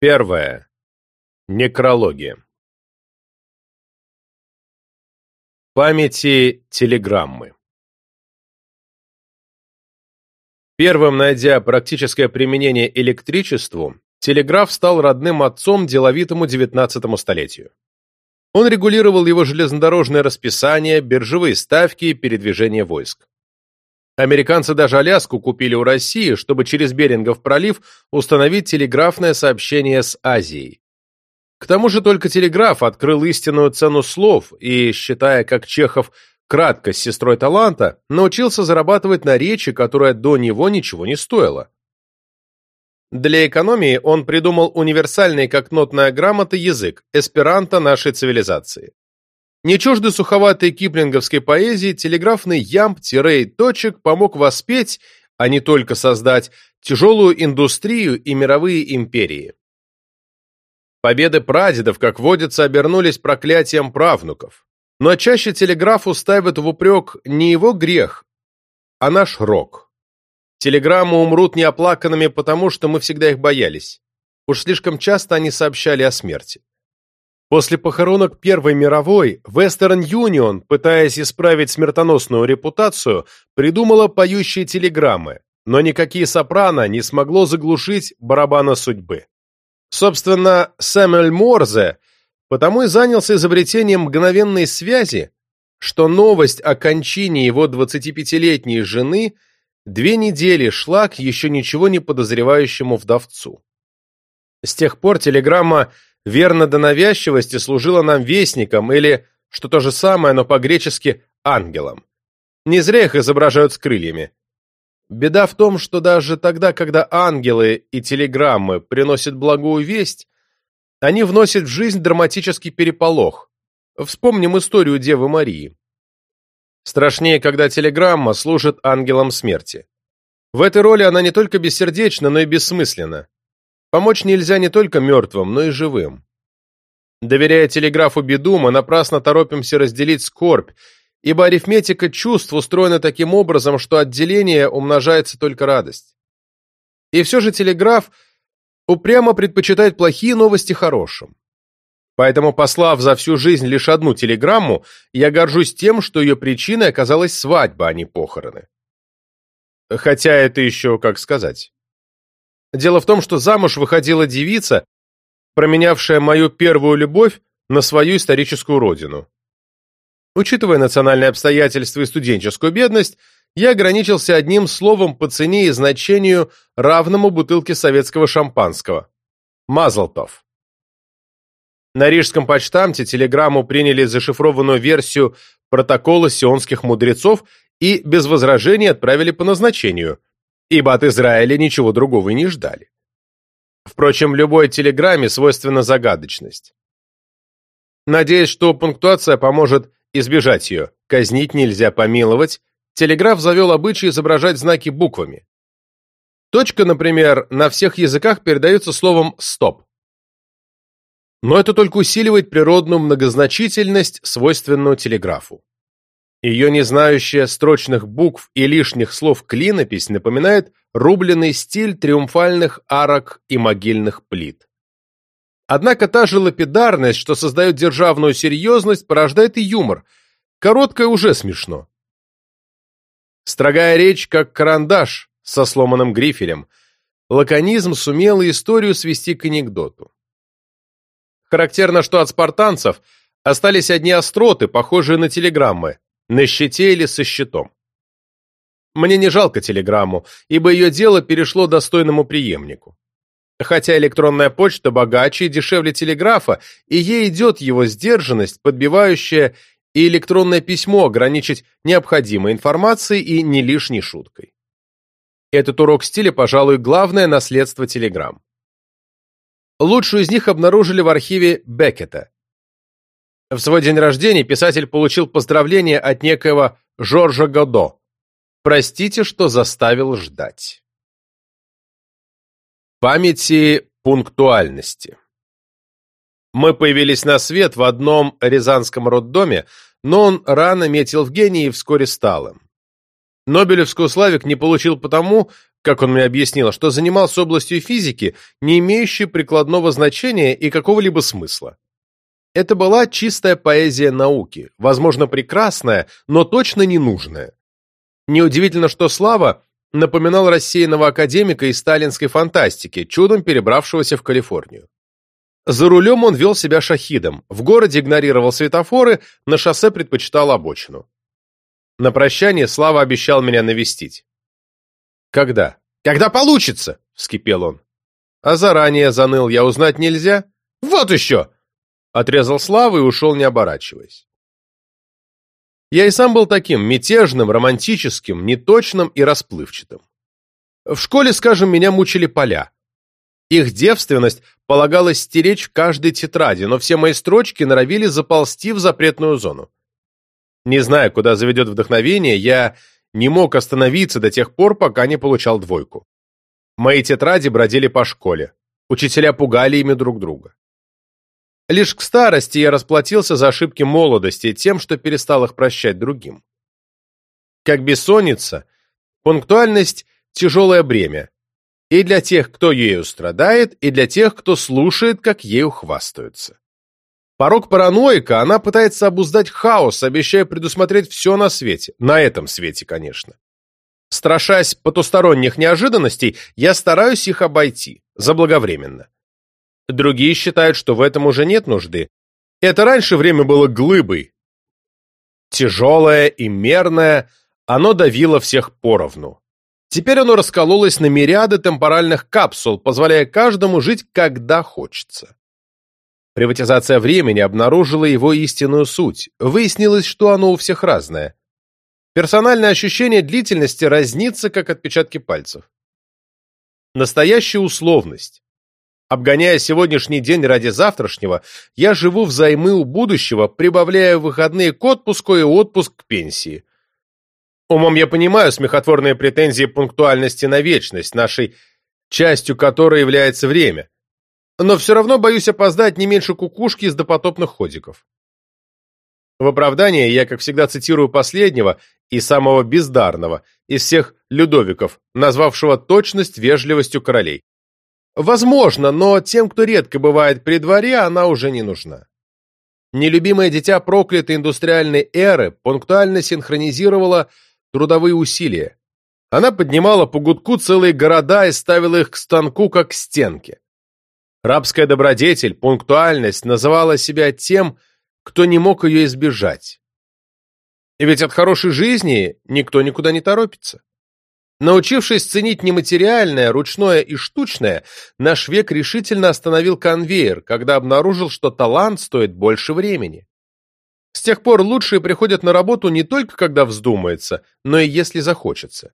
Первое. Некрология. Памяти телеграммы. Первым найдя практическое применение электричеству, телеграф стал родным отцом деловитому XIX столетию. Он регулировал его железнодорожное расписание, биржевые ставки и передвижение войск. Американцы даже Аляску купили у России, чтобы через Берингов пролив установить телеграфное сообщение с Азией. К тому же только телеграф открыл истинную цену слов и, считая как Чехов краткость сестрой таланта, научился зарабатывать на речи, которая до него ничего не стоила. Для экономии он придумал универсальный как нотная грамота язык, эсперанто нашей цивилизации. Не чужды суховатой киплинговской поэзии, телеграфный ямб, тире и точек помог воспеть, а не только создать, тяжелую индустрию и мировые империи. Победы прадедов, как водится, обернулись проклятием правнуков. Но чаще телеграфу ставят в упрек не его грех, а наш рок. Телеграммы умрут неоплаканными, потому что мы всегда их боялись. Уж слишком часто они сообщали о смерти. После похоронок Первой мировой Western Union, пытаясь исправить смертоносную репутацию, придумала поющие телеграммы, но никакие сопрано не смогло заглушить барабана судьбы. Собственно, Сэмюэль Морзе потому и занялся изобретением мгновенной связи, что новость о кончине его 25-летней жены две недели шла к еще ничего не подозревающему вдовцу. С тех пор телеграмма верно до навязчивости служила нам вестником или, что то же самое, но по-гречески, ангелом. Не зря их изображают с крыльями. Беда в том, что даже тогда, когда ангелы и телеграммы приносят благую весть, они вносят в жизнь драматический переполох. Вспомним историю Девы Марии. Страшнее, когда телеграмма служит ангелом смерти. В этой роли она не только бессердечна, но и бессмысленна. Помочь нельзя не только мертвым, но и живым. Доверяя телеграфу беду, мы напрасно торопимся разделить скорбь ибо арифметика чувств устроена таким образом, что отделение умножается только радость. И все же телеграф упрямо предпочитает плохие новости хорошим. Поэтому, послав за всю жизнь лишь одну телеграмму, я горжусь тем, что ее причиной оказалась свадьба, а не похороны. Хотя это еще как сказать. Дело в том, что замуж выходила девица, променявшая мою первую любовь на свою историческую родину. Учитывая национальные обстоятельства и студенческую бедность, я ограничился одним словом по цене и значению, равному бутылке советского шампанского. Мазлтов. На рижском почтамте телеграмму приняли зашифрованную версию протокола сионских мудрецов и без возражений отправили по назначению, ибо от Израиля ничего другого и не ждали. Впрочем, любой телеграмме свойственна загадочность. Надеясь, что пунктуация поможет избежать ее, казнить нельзя помиловать, телеграф завел обычай изображать знаки буквами. Точка, например, на всех языках передается словом «стоп». Но это только усиливает природную многозначительность, свойственную телеграфу. Ее не знающая строчных букв и лишних слов клинопись напоминает рубленый стиль триумфальных арок и могильных плит. Однако та же лапидарность, что создает державную серьезность, порождает и юмор. Короткое уже смешно. Строгая речь, как карандаш со сломанным грифелем. Лаконизм сумел историю свести к анекдоту. Характерно, что от спартанцев остались одни остроты, похожие на телеграммы, на щите или со щитом. Мне не жалко телеграмму, ибо ее дело перешло достойному преемнику. Хотя электронная почта богаче и дешевле телеграфа, и ей идет его сдержанность, подбивающая и электронное письмо ограничить необходимой информацией и не лишней шуткой. Этот урок стиля, пожалуй, главное наследство телеграмм. Лучшую из них обнаружили в архиве Беккета. В свой день рождения писатель получил поздравление от некоего Жоржа Годо. «Простите, что заставил ждать». Памяти пунктуальности. Мы появились на свет в одном рязанском роддоме, но он рано метил в гении и вскоре стал им. Нобелевскую Славик не получил потому, как он мне объяснил, что занимался областью физики, не имеющей прикладного значения и какого-либо смысла. Это была чистая поэзия науки, возможно, прекрасная, но точно не нужная. Неудивительно, что Слава напоминал рассеянного академика из сталинской фантастики, чудом перебравшегося в Калифорнию. За рулем он вел себя шахидом, в городе игнорировал светофоры, на шоссе предпочитал обочину. На прощание Слава обещал меня навестить. «Когда?» «Когда получится!» — вскипел он. «А заранее заныл я узнать нельзя?» «Вот еще!» — отрезал Слава и ушел, не оборачиваясь. Я и сам был таким, мятежным, романтическим, неточным и расплывчатым. В школе, скажем, меня мучили поля. Их девственность полагалось стеречь в каждой тетради, но все мои строчки норовили заползти в запретную зону. Не зная, куда заведет вдохновение, я не мог остановиться до тех пор, пока не получал двойку. Мои тетради бродили по школе. Учителя пугали ими друг друга. Лишь к старости я расплатился за ошибки молодости тем, что перестал их прощать другим. Как бессонница, пунктуальность – тяжелое бремя. И для тех, кто ею страдает, и для тех, кто слушает, как ею хвастаются. Порог параноика, она пытается обуздать хаос, обещая предусмотреть все на свете. На этом свете, конечно. Страшась потусторонних неожиданностей, я стараюсь их обойти, заблаговременно. Другие считают, что в этом уже нет нужды. Это раньше время было глыбой. Тяжелое и мерное, оно давило всех поровну. Теперь оно раскололось на мириады темпоральных капсул, позволяя каждому жить, когда хочется. Приватизация времени обнаружила его истинную суть. Выяснилось, что оно у всех разное. Персональное ощущение длительности разнится, как отпечатки пальцев. Настоящая условность. Обгоняя сегодняшний день ради завтрашнего, я живу взаймы у будущего, прибавляя выходные к отпуску и отпуск к пенсии. Умом я понимаю смехотворные претензии пунктуальности на вечность, нашей частью которой является время. Но все равно боюсь опоздать не меньше кукушки из допотопных ходиков. В оправдание я, как всегда, цитирую последнего и самого бездарного из всех Людовиков, назвавшего точность вежливостью королей. Возможно, но тем, кто редко бывает при дворе, она уже не нужна. Нелюбимое дитя проклятой индустриальной эры пунктуально синхронизировала трудовые усилия. Она поднимала по гудку целые города и ставила их к станку, как к стенке. Рабская добродетель, пунктуальность, называла себя тем, кто не мог ее избежать. И ведь от хорошей жизни никто никуда не торопится. Научившись ценить нематериальное, ручное и штучное, наш век решительно остановил конвейер, когда обнаружил, что талант стоит больше времени. С тех пор лучшие приходят на работу не только когда вздумается, но и если захочется.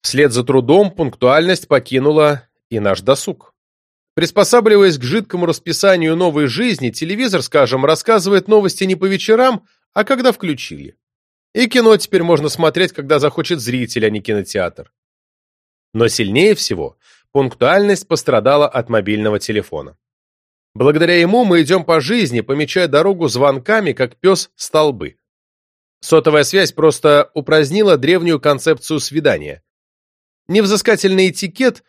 Вслед за трудом пунктуальность покинула и наш досуг. Приспосабливаясь к жидкому расписанию новой жизни, телевизор, скажем, рассказывает новости не по вечерам, а когда включили. И кино теперь можно смотреть, когда захочет зритель, а не кинотеатр. Но сильнее всего пунктуальность пострадала от мобильного телефона. Благодаря ему мы идем по жизни, помечая дорогу звонками, как пес столбы. Сотовая связь просто упразднила древнюю концепцию свидания. Невзыскательный этикет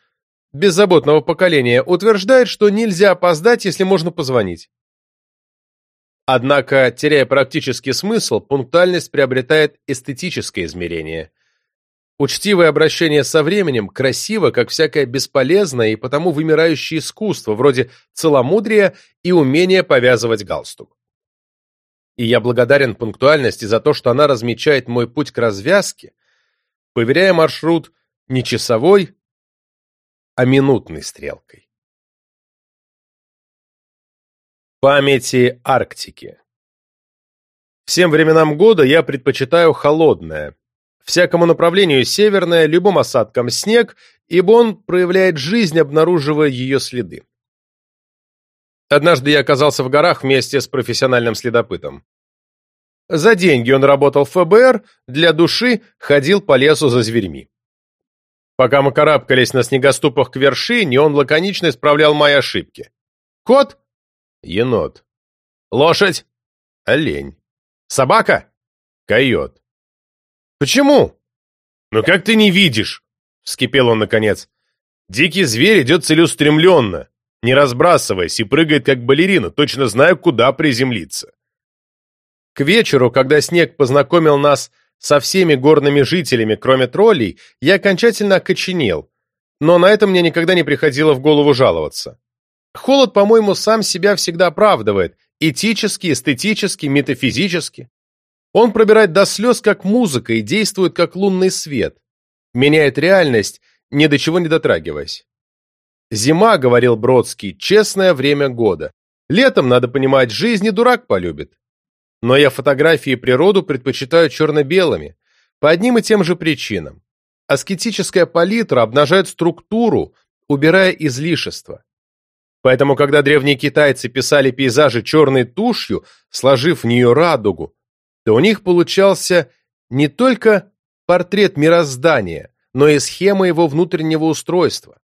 беззаботного поколения утверждает, что нельзя опоздать, если можно позвонить. Однако, теряя практический смысл, пунктуальность приобретает эстетическое измерение. Учтивое обращение со временем красиво, как всякое бесполезное и потому вымирающее искусство, вроде целомудрия и умения повязывать галстук. И я благодарен пунктуальности за то, что она размечает мой путь к развязке, поверяя маршрут не часовой, а минутной стрелкой. Памяти Арктики Всем временам года я предпочитаю холодное, всякому направлению северное, любым осадкам снег, ибо он проявляет жизнь, обнаруживая ее следы. Однажды я оказался в горах вместе с профессиональным следопытом. За деньги он работал в ФБР, для души ходил по лесу за зверьми. Пока мы карабкались на снегоступах к вершине, он лаконично исправлял мои ошибки. «Кот?» Енот. Лошадь. Олень. Собака. Койот. Почему? Ну как ты не видишь? вскипел он наконец. «Дикий зверь идет целеустремленно, не разбрасываясь, и прыгает как балерина, точно зная, куда приземлиться». К вечеру, когда снег познакомил нас со всеми горными жителями, кроме троллей, я окончательно окоченел, но на это мне никогда не приходило в голову жаловаться. Холод, по-моему, сам себя всегда оправдывает, этически, эстетически, метафизически. Он пробирает до слез, как музыка, и действует, как лунный свет. Меняет реальность, ни до чего не дотрагиваясь. «Зима», — говорил Бродский, — «честное время года. Летом, надо понимать, жизни дурак полюбит. Но я фотографии и природу предпочитаю черно-белыми, по одним и тем же причинам. Аскетическая палитра обнажает структуру, убирая излишества. Поэтому, когда древние китайцы писали пейзажи черной тушью, сложив в нее радугу, то у них получался не только портрет мироздания, но и схема его внутреннего устройства.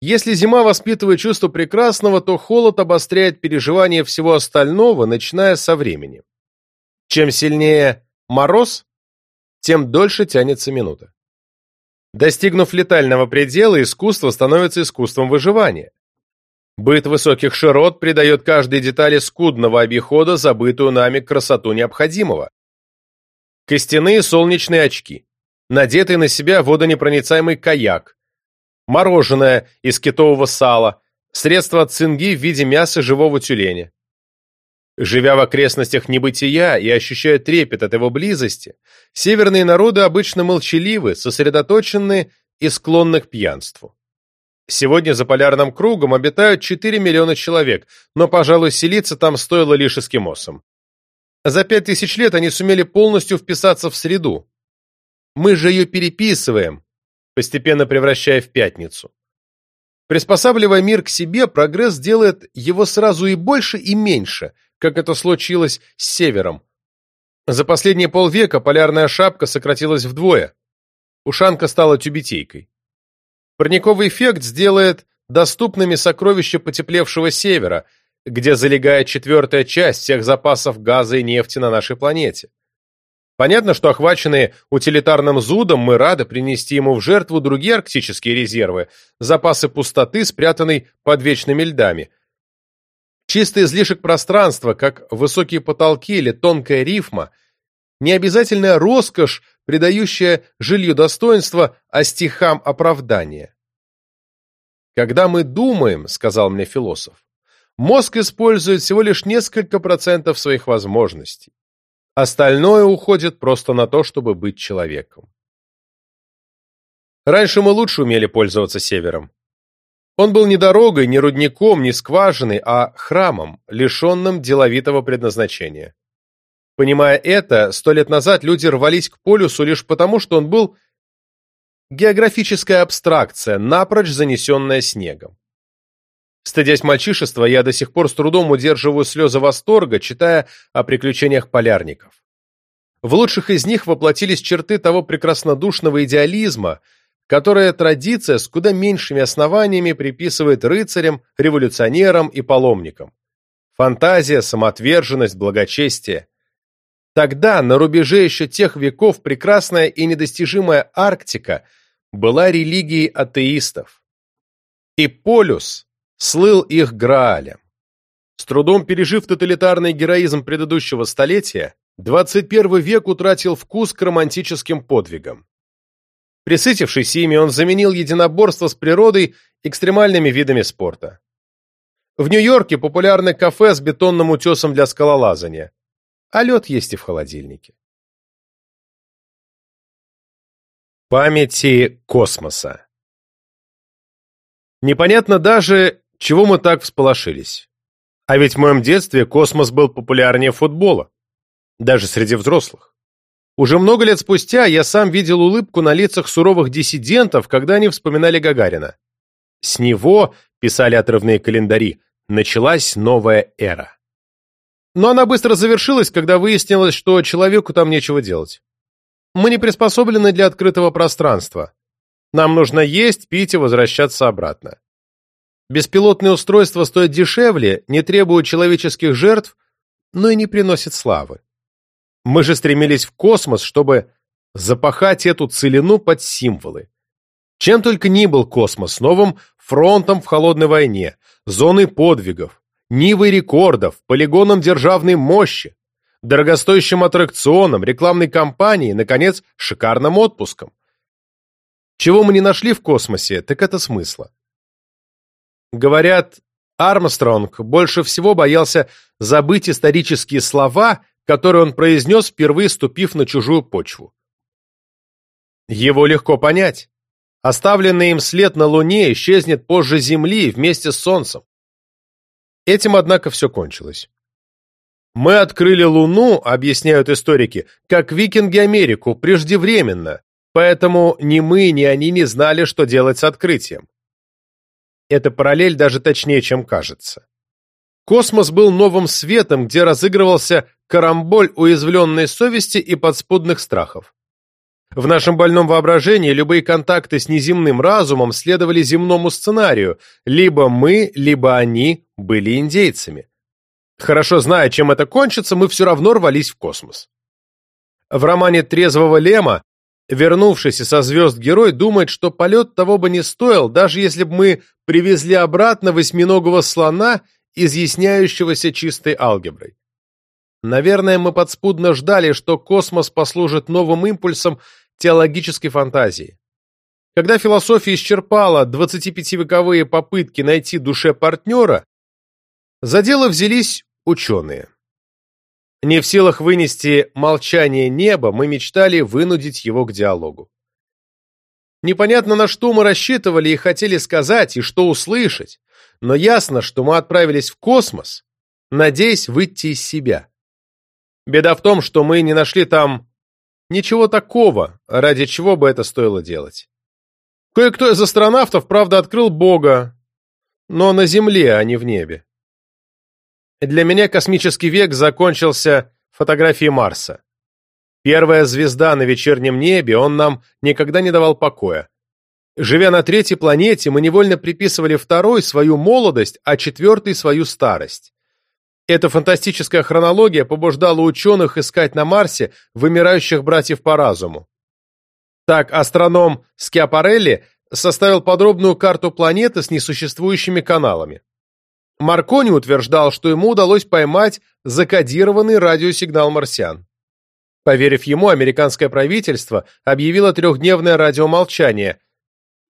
Если зима воспитывает чувство прекрасного, то холод обостряет переживание всего остального, начиная со времени. Чем сильнее мороз, тем дольше тянется минута. Достигнув летального предела, искусство становится искусством выживания. Быт высоких широт придает каждой детали скудного обихода забытую нами красоту необходимого. Костяные солнечные очки, надетый на себя водонепроницаемый каяк, мороженое из китового сала, средства от цинги в виде мяса живого тюленя. Живя в окрестностях небытия и ощущая трепет от его близости, северные народы обычно молчаливы, сосредоточены и склонны к пьянству. Сегодня за полярным кругом обитают 4 миллиона человек, но, пожалуй, селиться там стоило лишь эскимосам. За пять тысяч лет они сумели полностью вписаться в среду. Мы же ее переписываем, постепенно превращая в пятницу. Приспосабливая мир к себе, прогресс делает его сразу и больше, и меньше – как это случилось с Севером. За последние полвека полярная шапка сократилась вдвое. Ушанка стала тюбетейкой. Парниковый эффект сделает доступными сокровища потеплевшего Севера, где залегает четвертая часть всех запасов газа и нефти на нашей планете. Понятно, что охваченные утилитарным зудом мы рады принести ему в жертву другие арктические резервы, запасы пустоты, спрятанной под вечными льдами, Чистый излишек пространства, как высокие потолки или тонкая рифма, не обязательная роскошь, придающая жилью достоинство, а стихам оправдание. «Когда мы думаем, — сказал мне философ, — мозг использует всего лишь несколько процентов своих возможностей. Остальное уходит просто на то, чтобы быть человеком. Раньше мы лучше умели пользоваться севером. Он был не дорогой, не рудником, не скважиной, а храмом, лишенным деловитого предназначения. Понимая это, сто лет назад люди рвались к полюсу лишь потому, что он был географическая абстракция, напрочь занесенная снегом. Стыдясь мальчишества, я до сих пор с трудом удерживаю слезы восторга, читая о приключениях полярников. В лучших из них воплотились черты того прекраснодушного идеализма, которое традиция с куда меньшими основаниями приписывает рыцарям, революционерам и паломникам. Фантазия, самоотверженность, благочестие. Тогда, на рубеже еще тех веков, прекрасная и недостижимая Арктика была религией атеистов. И полюс слыл их Граалем. С трудом пережив тоталитарный героизм предыдущего столетия, 21 век утратил вкус к романтическим подвигам. Присытившись ими, он заменил единоборство с природой экстремальными видами спорта. В Нью-Йорке популярны кафе с бетонным утесом для скалолазания, а лед есть и в холодильнике. Памяти космоса Непонятно даже, чего мы так всполошились. А ведь в моем детстве космос был популярнее футбола, даже среди взрослых. Уже много лет спустя я сам видел улыбку на лицах суровых диссидентов, когда они вспоминали Гагарина. С него, писали отрывные календари, началась новая эра. Но она быстро завершилась, когда выяснилось, что человеку там нечего делать. Мы не приспособлены для открытого пространства. Нам нужно есть, пить и возвращаться обратно. Беспилотные устройства стоят дешевле, не требуют человеческих жертв, но и не приносят славы. Мы же стремились в космос, чтобы запахать эту целину под символы. Чем только ни был космос, новым фронтом в холодной войне, зоной подвигов, нивой рекордов, полигоном державной мощи, дорогостоящим аттракционом, рекламной кампанией, наконец, шикарным отпуском. Чего мы не нашли в космосе, так это смысла. Говорят, Армстронг больше всего боялся забыть исторические слова, которые он произнес, впервые ступив на чужую почву. Его легко понять. Оставленный им след на Луне исчезнет позже Земли вместе с Солнцем. Этим, однако, все кончилось. Мы открыли Луну, объясняют историки, как викинги Америку, преждевременно, поэтому ни мы, ни они не знали, что делать с открытием. Эта параллель даже точнее, чем кажется. Космос был новым светом, где разыгрывался карамболь уязвленной совести и подспудных страхов. В нашем больном воображении любые контакты с неземным разумом следовали земному сценарию, либо мы, либо они были индейцами. Хорошо зная, чем это кончится, мы все равно рвались в космос. В романе «Трезвого Лема» вернувшийся со звезд герой думает, что полет того бы не стоил, даже если бы мы привезли обратно восьминогого слона, изъясняющегося чистой алгеброй. Наверное, мы подспудно ждали, что космос послужит новым импульсом теологической фантазии. Когда философия исчерпала 25-вековые попытки найти душе партнера, за дело взялись ученые. Не в силах вынести молчание неба, мы мечтали вынудить его к диалогу. Непонятно, на что мы рассчитывали и хотели сказать, и что услышать, но ясно, что мы отправились в космос, надеясь выйти из себя. Беда в том, что мы не нашли там ничего такого, ради чего бы это стоило делать. Кое-кто из астронавтов, правда, открыл Бога, но на Земле, а не в небе. Для меня космический век закончился фотографией Марса. Первая звезда на вечернем небе, он нам никогда не давал покоя. Живя на третьей планете, мы невольно приписывали второй свою молодость, а четвертый свою старость. Эта фантастическая хронология побуждала ученых искать на Марсе вымирающих братьев по разуму. Так астроном Скиапарелли составил подробную карту планеты с несуществующими каналами. Маркони утверждал, что ему удалось поймать закодированный радиосигнал марсиан. Поверив ему, американское правительство объявило трехдневное радиомолчание,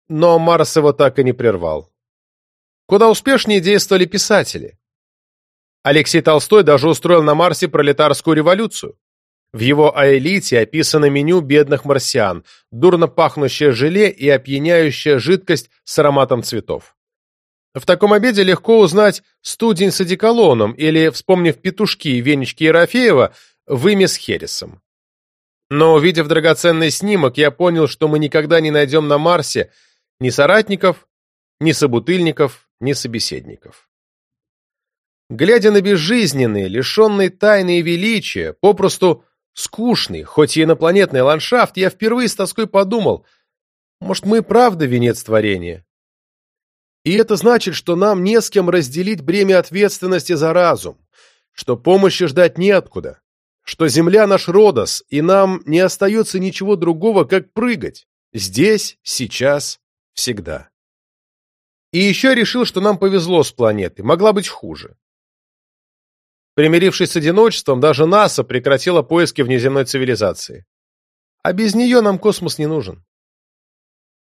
но Марс его так и не прервал. Куда успешнее действовали писатели. Алексей Толстой даже устроил на Марсе пролетарскую революцию. В его аэлите описано меню бедных марсиан, дурно пахнущее желе и опьяняющая жидкость с ароматом цветов. В таком обеде легко узнать студень с одеколоном или, вспомнив петушки и венички Ерофеева, вымя с хересом. Но, увидев драгоценный снимок, я понял, что мы никогда не найдем на Марсе ни соратников, ни собутыльников, ни собеседников. Глядя на безжизненный, лишенный тайны и величия, попросту скучный, хоть и инопланетный ландшафт, я впервые с тоской подумал, может, мы правда венец творения? И это значит, что нам не с кем разделить бремя ответственности за разум, что помощи ждать неоткуда, что Земля наш родос, и нам не остается ничего другого, как прыгать. Здесь, сейчас, всегда. И еще решил, что нам повезло с планетой, могла быть хуже. Примирившись с одиночеством, даже НАСА прекратила поиски внеземной цивилизации. А без нее нам космос не нужен.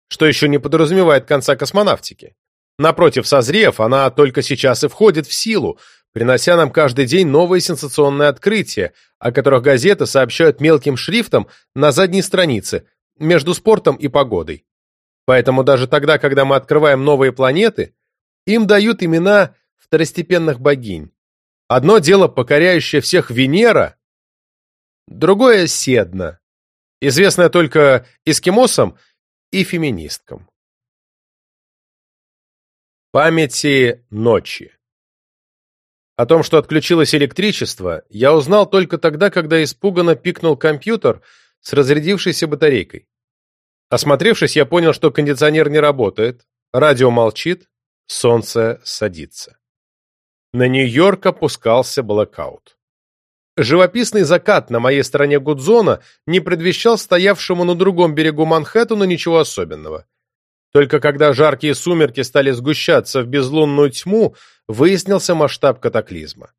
Что еще не подразумевает конца космонавтики. Напротив, созрев, она только сейчас и входит в силу, принося нам каждый день новые сенсационные открытия, о которых газеты сообщают мелким шрифтом на задней странице, между спортом и погодой. Поэтому даже тогда, когда мы открываем новые планеты, им дают имена второстепенных богинь, Одно дело покоряющее всех Венера, другое — Седна, известная только эскимосам и феминисткам. Памяти ночи О том, что отключилось электричество, я узнал только тогда, когда испуганно пикнул компьютер с разрядившейся батарейкой. Осмотревшись, я понял, что кондиционер не работает, радио молчит, солнце садится. На Нью-Йорк опускался блэкаут. Живописный закат на моей стороне Гудзона не предвещал стоявшему на другом берегу Манхэттена ничего особенного. Только когда жаркие сумерки стали сгущаться в безлунную тьму, выяснился масштаб катаклизма.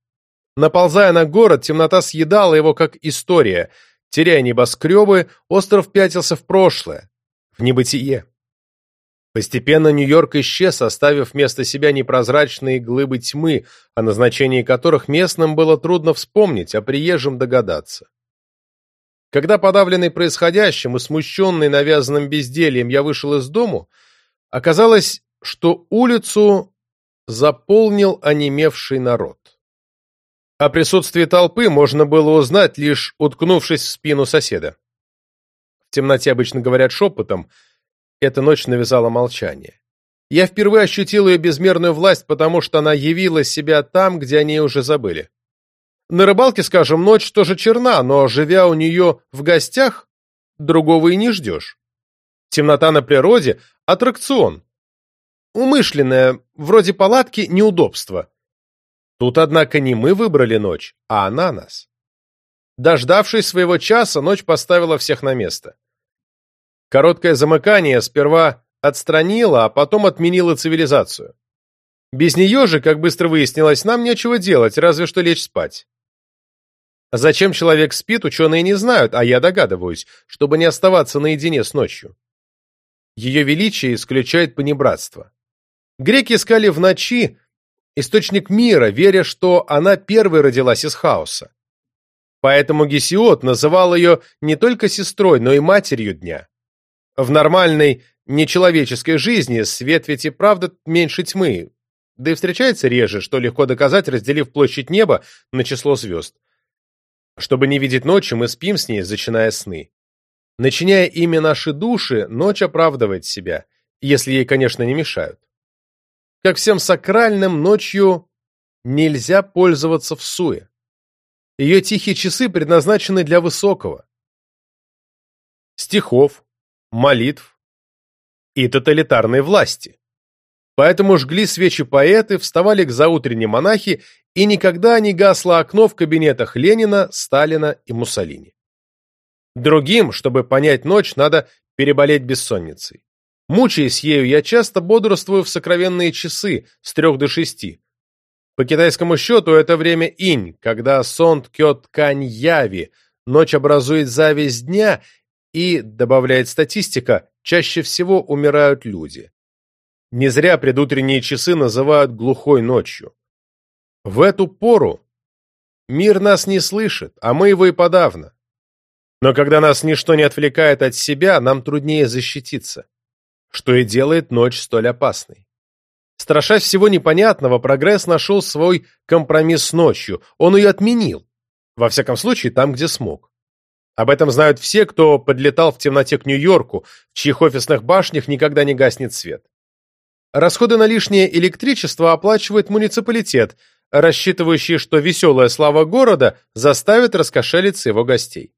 Наползая на город, темнота съедала его как история. Теряя небоскребы, остров пятился в прошлое, в небытие. Постепенно Нью-Йорк исчез, оставив вместо себя непрозрачные глыбы тьмы, о назначении которых местным было трудно вспомнить, а приезжим догадаться. Когда подавленный происходящим и смущенный навязанным бездельем я вышел из дому, оказалось, что улицу заполнил онемевший народ. О присутствии толпы можно было узнать, лишь уткнувшись в спину соседа. В темноте обычно говорят шепотом – эта ночь навязала молчание. Я впервые ощутил ее безмерную власть, потому что она явила себя там, где они уже забыли. На рыбалке, скажем, ночь тоже черна, но, живя у нее в гостях, другого и не ждешь. Темнота на природе – аттракцион. Умышленное, вроде палатки, неудобство. Тут, однако, не мы выбрали ночь, а она нас. Дождавшись своего часа, ночь поставила всех на место. Короткое замыкание сперва отстранило, а потом отменило цивилизацию. Без нее же, как быстро выяснилось, нам нечего делать, разве что лечь спать. Зачем человек спит, ученые не знают, а я догадываюсь, чтобы не оставаться наедине с ночью. Ее величие исключает понебратство. Греки искали в ночи источник мира, веря, что она первой родилась из хаоса. Поэтому Гесиод называл ее не только сестрой, но и матерью дня. В нормальной, нечеловеческой жизни свет ведь и правда меньше тьмы, да и встречается реже, что легко доказать, разделив площадь неба на число звезд. Чтобы не видеть ночи, мы спим с ней, зачиная сны. Начиняя ими наши души, ночь оправдывает себя, если ей, конечно, не мешают. Как всем сакральным, ночью нельзя пользоваться в суе. Ее тихие часы предназначены для высокого. Стихов, молитв и тоталитарной власти. Поэтому жгли свечи поэты, вставали к заутренне монахи, и никогда не гасло окно в кабинетах Ленина, Сталина и Муссолини. Другим, чтобы понять ночь, надо переболеть бессонницей. Мучаясь ею, я часто бодрствую в сокровенные часы с трех до шести. По китайскому счету это время инь, когда сон ткет ткань яви, ночь образует зависть дня, и, добавляет статистика, чаще всего умирают люди. Не зря предутренние часы называют глухой ночью. В эту пору мир нас не слышит, а мы его и подавно. Но когда нас ничто не отвлекает от себя, нам труднее защититься, что и делает ночь столь опасной. Страшась всего непонятного, прогресс нашел свой компромисс с ночью, он ее отменил, во всяком случае там, где смог. Об этом знают все, кто подлетал в темноте к Нью-Йорку, в чьих офисных башнях никогда не гаснет свет. Расходы на лишнее электричество оплачивает муниципалитет, рассчитывающий, что веселая слава города заставит раскошелиться его гостей.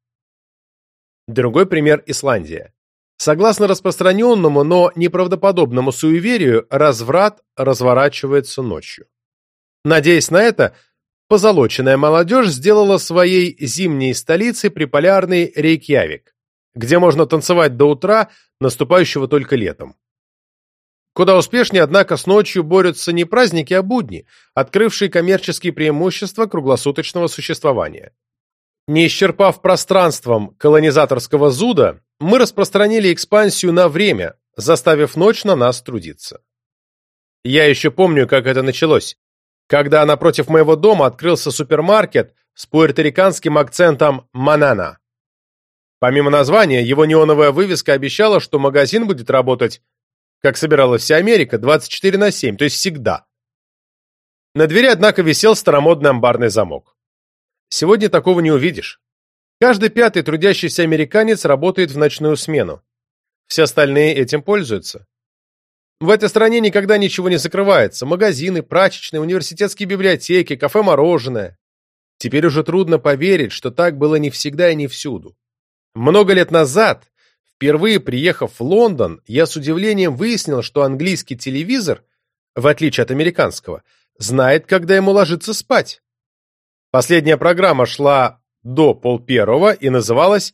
Другой пример – Исландия. Согласно распространенному, но неправдоподобному суеверию, разврат разворачивается ночью. Надеясь на это, позолоченная молодежь сделала своей зимней столицей приполярный Рейкьявик, где можно танцевать до утра, наступающего только летом. Куда успешнее, однако, с ночью борются не праздники, а будни, открывшие коммерческие преимущества круглосуточного существования. Не исчерпав пространством колонизаторского зуда, мы распространили экспансию на время, заставив ночь на нас трудиться. Я еще помню, как это началось когда напротив моего дома открылся супермаркет с пуэрториканским акцентом «Манана». Помимо названия, его неоновая вывеска обещала, что магазин будет работать, как собиралась вся Америка, 24 на 7, то есть всегда. На двери, однако, висел старомодный амбарный замок. Сегодня такого не увидишь. Каждый пятый трудящийся американец работает в ночную смену. Все остальные этим пользуются. В этой стране никогда ничего не закрывается. Магазины, прачечные, университетские библиотеки, кафе-мороженое. Теперь уже трудно поверить, что так было не всегда и не всюду. Много лет назад, впервые приехав в Лондон, я с удивлением выяснил, что английский телевизор, в отличие от американского, знает, когда ему ложиться спать. Последняя программа шла до полпервого и называлась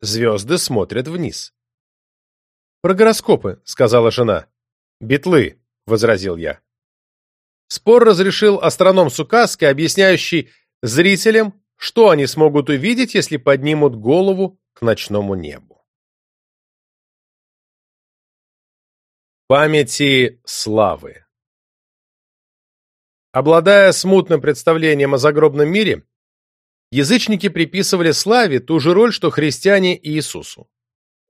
«Звезды смотрят вниз». «Про гороскопы», — сказала жена. «Битлы», — возразил я. Спор разрешил астроном с указкой, объясняющий зрителям, что они смогут увидеть, если поднимут голову к ночному небу. Памяти славы Обладая смутным представлением о загробном мире, язычники приписывали славе ту же роль, что христиане и Иисусу.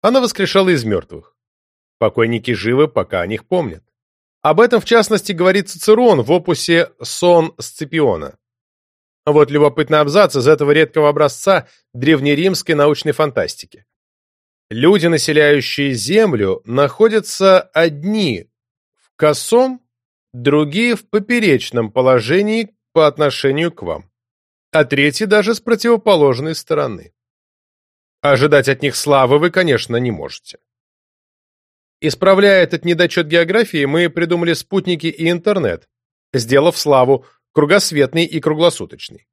Она воскрешала из мертвых. Покойники живы, пока о них помнят. Об этом, в частности, говорит Цицерон в опусе «Сон Сципиона». Вот любопытный абзац из этого редкого образца древнеримской научной фантастики. Люди, населяющие Землю, находятся одни в косом, другие в поперечном положении по отношению к вам, а третьи даже с противоположной стороны. Ожидать от них славы вы, конечно, не можете. Исправляя этот недочет географии, мы придумали спутники и интернет, сделав славу кругосветной и круглосуточной.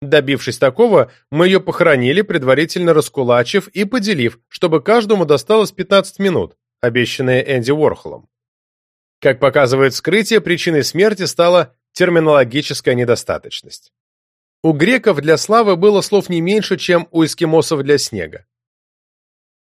Добившись такого, мы ее похоронили, предварительно раскулачив и поделив, чтобы каждому досталось 15 минут, обещанные Энди Уорхолом. Как показывает вскрытие, причиной смерти стала терминологическая недостаточность. У греков для славы было слов не меньше, чем у эскимосов для снега.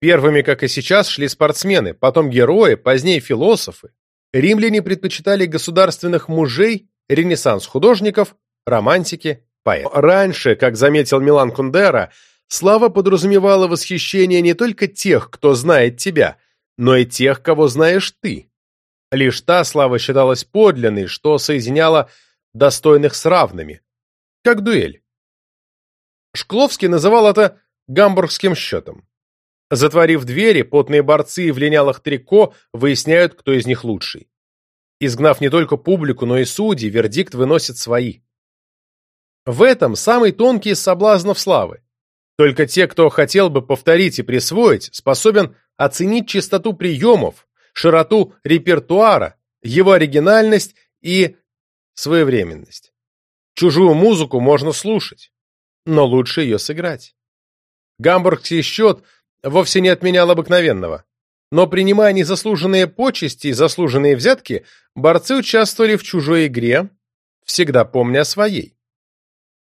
Первыми, как и сейчас, шли спортсмены, потом герои, позднее философы. Римляне предпочитали государственных мужей, ренессанс-художников, романтики, поэтов. Раньше, как заметил Милан Кундера, слава подразумевала восхищение не только тех, кто знает тебя, но и тех, кого знаешь ты. Лишь та слава считалась подлинной, что соединяла достойных с равными, как дуэль. Шкловский называл это гамбургским счетом. Затворив двери, потные борцы в линялых трико выясняют, кто из них лучший. Изгнав не только публику, но и судьи, вердикт выносят свои. В этом самый тонкий из соблазнов славы. Только те, кто хотел бы повторить и присвоить, способен оценить чистоту приемов, широту репертуара, его оригинальность и своевременность. Чужую музыку можно слушать, но лучше ее сыграть. Гамбургский счет вовсе не отменял обыкновенного. Но принимая незаслуженные почести и заслуженные взятки, борцы участвовали в чужой игре, всегда помня о своей.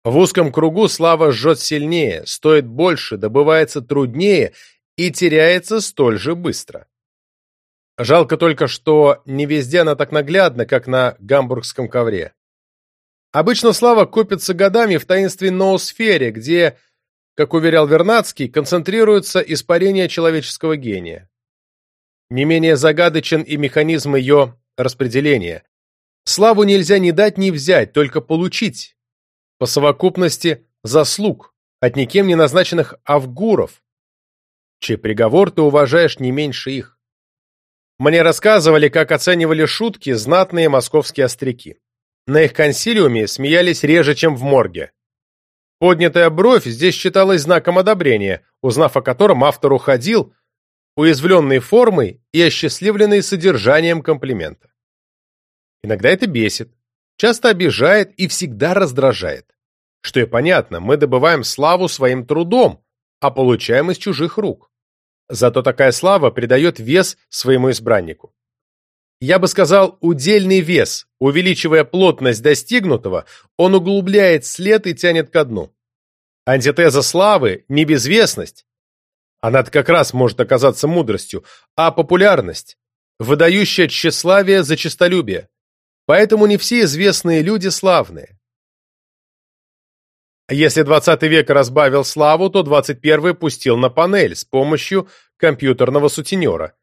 В узком кругу слава жжет сильнее, стоит больше, добывается труднее и теряется столь же быстро. Жалко только, что не везде она так наглядна, как на гамбургском ковре. Обычно слава копится годами в таинственной ноосфере, где как уверял Вернадский, концентрируется испарение человеческого гения. Не менее загадочен и механизм ее распределения. Славу нельзя ни дать, ни взять, только получить. По совокупности заслуг от никем не назначенных авгуров, чей приговор ты уважаешь не меньше их. Мне рассказывали, как оценивали шутки знатные московские остряки. На их консилиуме смеялись реже, чем в морге. Поднятая бровь здесь считалась знаком одобрения, узнав о котором автор уходил, уязвленный формой и осчастливленный содержанием комплимента. Иногда это бесит, часто обижает и всегда раздражает. Что и понятно, мы добываем славу своим трудом, а получаем из чужих рук. Зато такая слава придает вес своему избраннику. Я бы сказал, удельный вес, увеличивая плотность достигнутого, он углубляет след и тянет ко дну. Антитеза славы – не безвестность, она-то как раз может оказаться мудростью, а популярность, выдающая тщеславие за честолюбие. Поэтому не все известные люди славные. Если 20 век разбавил славу, то 21 пустил на панель с помощью компьютерного сутенера.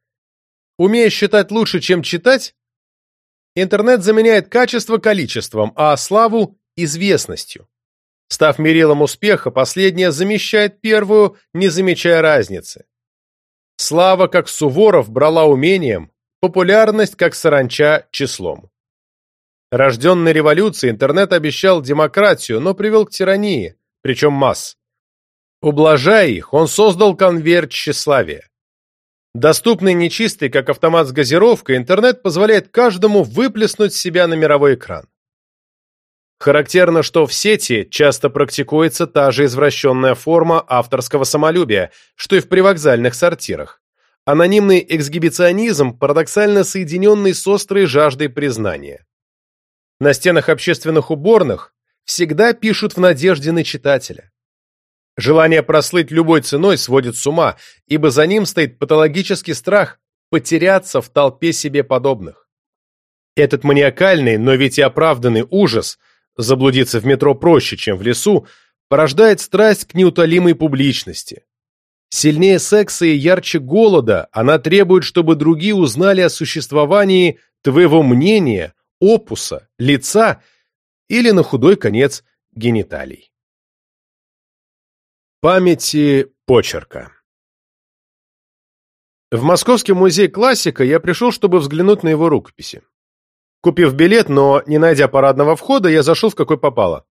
Умея считать лучше, чем читать, интернет заменяет качество количеством, а славу – известностью. Став мерилом успеха, последняя замещает первую, не замечая разницы. Слава, как Суворов, брала умением, популярность, как саранча, числом. Рожденный революцией, интернет обещал демократию, но привел к тирании, причем масс. Ублажая их, он создал конверт тщеславия. Доступный нечистый, как автомат с газировкой, интернет позволяет каждому выплеснуть себя на мировой экран. Характерно, что в сети часто практикуется та же извращенная форма авторского самолюбия, что и в привокзальных сортирах. Анонимный эксгибиционизм, парадоксально соединенный с острой жаждой признания. На стенах общественных уборных всегда пишут в надежде на читателя. Желание прослыть любой ценой сводит с ума, ибо за ним стоит патологический страх потеряться в толпе себе подобных. Этот маниакальный, но ведь и оправданный ужас – заблудиться в метро проще, чем в лесу, порождает страсть к неутолимой публичности. Сильнее секса и ярче голода она требует, чтобы другие узнали о существовании твоего мнения, опуса, лица или, на худой конец, гениталий. Памяти почерка В Московский музей классика я пришел, чтобы взглянуть на его рукописи. Купив билет, но не найдя парадного входа, я зашел в какой попало.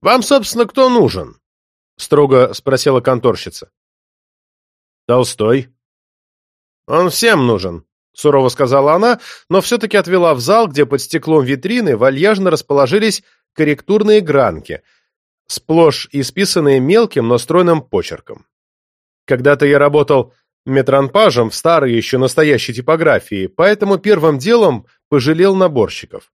«Вам, собственно, кто нужен?» — строго спросила конторщица. «Толстой». «Он всем нужен», — сурово сказала она, но все-таки отвела в зал, где под стеклом витрины вальяжно расположились корректурные гранки, сплошь исписанные мелким, но стройным почерком. Когда-то я работал метранпажем в старой еще настоящей типографии, поэтому первым делом пожалел наборщиков.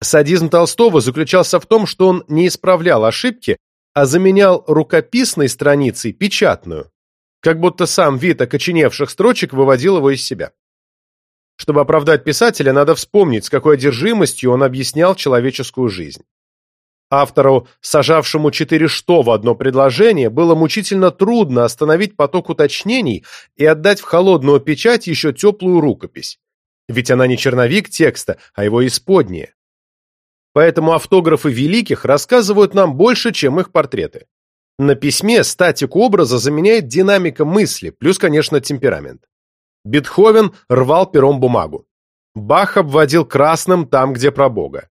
Садизм Толстого заключался в том, что он не исправлял ошибки, а заменял рукописной страницей печатную, как будто сам вид окоченевших строчек выводил его из себя. Чтобы оправдать писателя, надо вспомнить, с какой одержимостью он объяснял человеческую жизнь. Автору, сажавшему четыре «что» в одно предложение, было мучительно трудно остановить поток уточнений и отдать в холодную печать еще теплую рукопись. Ведь она не черновик текста, а его исподнее. Поэтому автографы великих рассказывают нам больше, чем их портреты. На письме статику образа заменяет динамика мысли, плюс, конечно, темперамент. Бетховен рвал пером бумагу. Бах обводил красным там, где про Бога.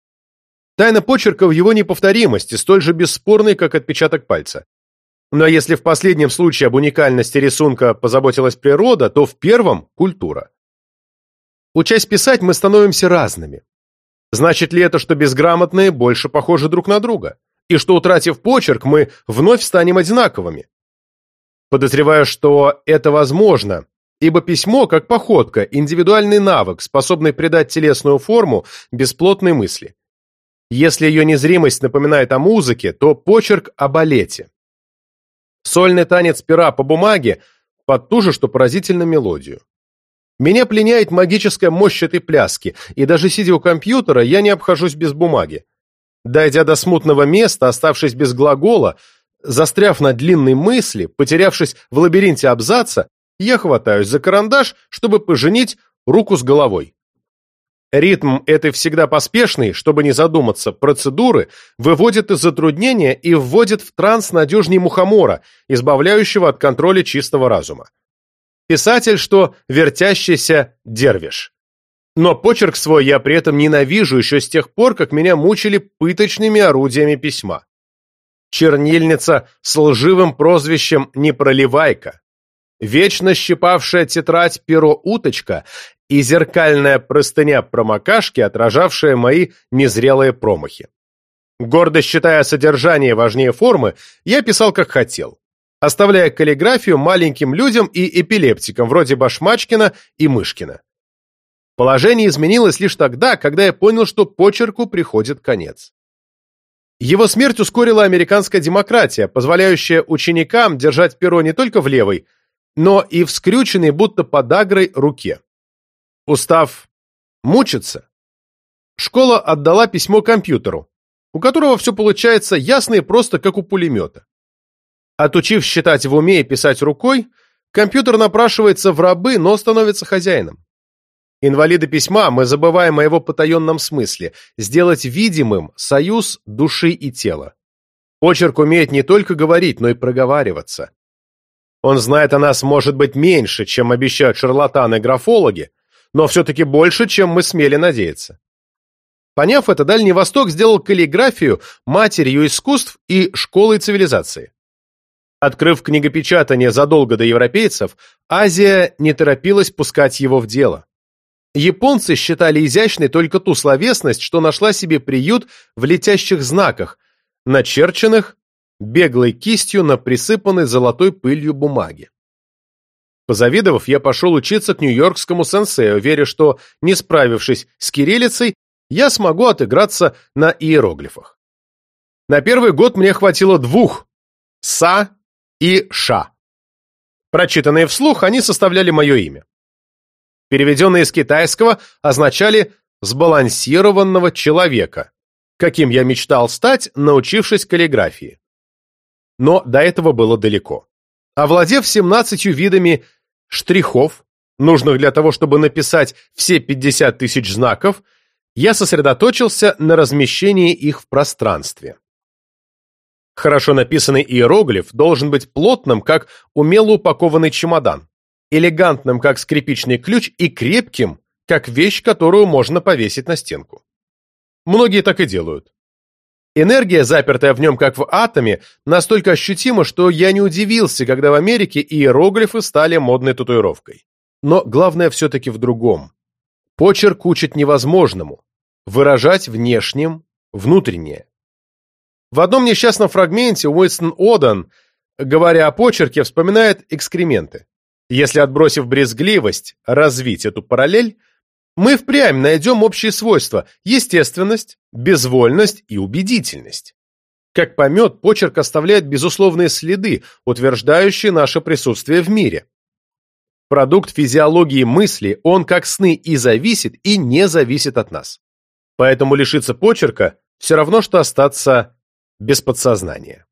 Тайна почерка в его неповторимости, столь же бесспорной, как отпечаток пальца. Но если в последнем случае об уникальности рисунка позаботилась природа, то в первом – культура. Учась писать, мы становимся разными. Значит ли это, что безграмотные больше похожи друг на друга? И что, утратив почерк, мы вновь станем одинаковыми? Подозреваю, что это возможно, ибо письмо, как походка, индивидуальный навык, способный придать телесную форму бесплотной мысли. Если ее незримость напоминает о музыке, то почерк о балете. Сольный танец пера по бумаге под ту же, что поразительно мелодию. Меня пленяет магическая мощь этой пляски, и даже сидя у компьютера, я не обхожусь без бумаги. Дойдя до смутного места, оставшись без глагола, застряв на длинной мысли, потерявшись в лабиринте абзаца, я хватаюсь за карандаш, чтобы поженить руку с головой. Ритм этой всегда поспешной, чтобы не задуматься, процедуры выводит из затруднения и вводит в транс надежней мухомора, избавляющего от контроля чистого разума. Писатель, что вертящийся дервиш. Но почерк свой я при этом ненавижу еще с тех пор, как меня мучили пыточными орудиями письма. Чернильница с лживым прозвищем «Непроливайка», вечно щипавшая тетрадь перо уточка и зеркальная простыня промокашки, отражавшая мои незрелые промахи. Гордо считая содержание важнее формы, я писал как хотел, оставляя каллиграфию маленьким людям и эпилептикам, вроде Башмачкина и Мышкина. Положение изменилось лишь тогда, когда я понял, что почерку приходит конец. Его смерть ускорила американская демократия, позволяющая ученикам держать перо не только в левой, но и в скрюченной, будто подагрой, руке. Устав мучиться, школа отдала письмо компьютеру, у которого все получается ясно и просто, как у пулемета. Отучив считать в уме и писать рукой, компьютер напрашивается в рабы, но становится хозяином. Инвалиды письма, мы забываем о его потаенном смысле, сделать видимым союз души и тела. Почерк умеет не только говорить, но и проговариваться. Он знает о нас, может быть, меньше, чем обещают шарлатаны-графологи, но все-таки больше, чем мы смели надеяться. Поняв это, Дальний Восток сделал каллиграфию матерью искусств и школой цивилизации. Открыв книгопечатание задолго до европейцев, Азия не торопилась пускать его в дело. Японцы считали изящной только ту словесность, что нашла себе приют в летящих знаках, начерченных беглой кистью на присыпанной золотой пылью бумаге. Позавидовав, я пошел учиться к нью-йоркскому сенсею, веря, что, не справившись с кириллицей, я смогу отыграться на иероглифах. На первый год мне хватило двух «са» и «ша». Прочитанные вслух, они составляли мое имя. Переведенные с китайского означали «сбалансированного человека», каким я мечтал стать, научившись каллиграфии. Но до этого было далеко. Овладев 17 видами штрихов, нужных для того, чтобы написать все 50 тысяч знаков, я сосредоточился на размещении их в пространстве. Хорошо написанный иероглиф должен быть плотным, как умело упакованный чемодан, элегантным, как скрипичный ключ, и крепким, как вещь, которую можно повесить на стенку. Многие так и делают. Энергия, запертая в нем как в атоме, настолько ощутима, что я не удивился, когда в Америке иероглифы стали модной татуировкой. Но главное все-таки в другом. Почерк учит невозможному. Выражать внешним внутреннее. В одном несчастном фрагменте Уинстон Одан, говоря о почерке, вспоминает экскременты. Если, отбросив брезгливость, развить эту параллель, мы впрямь найдем общие свойства – естественность, безвольность и убедительность. Как помет, почерк оставляет безусловные следы, утверждающие наше присутствие в мире. Продукт физиологии мысли, он как сны и зависит, и не зависит от нас. Поэтому лишиться почерка – все равно, что остаться без подсознания.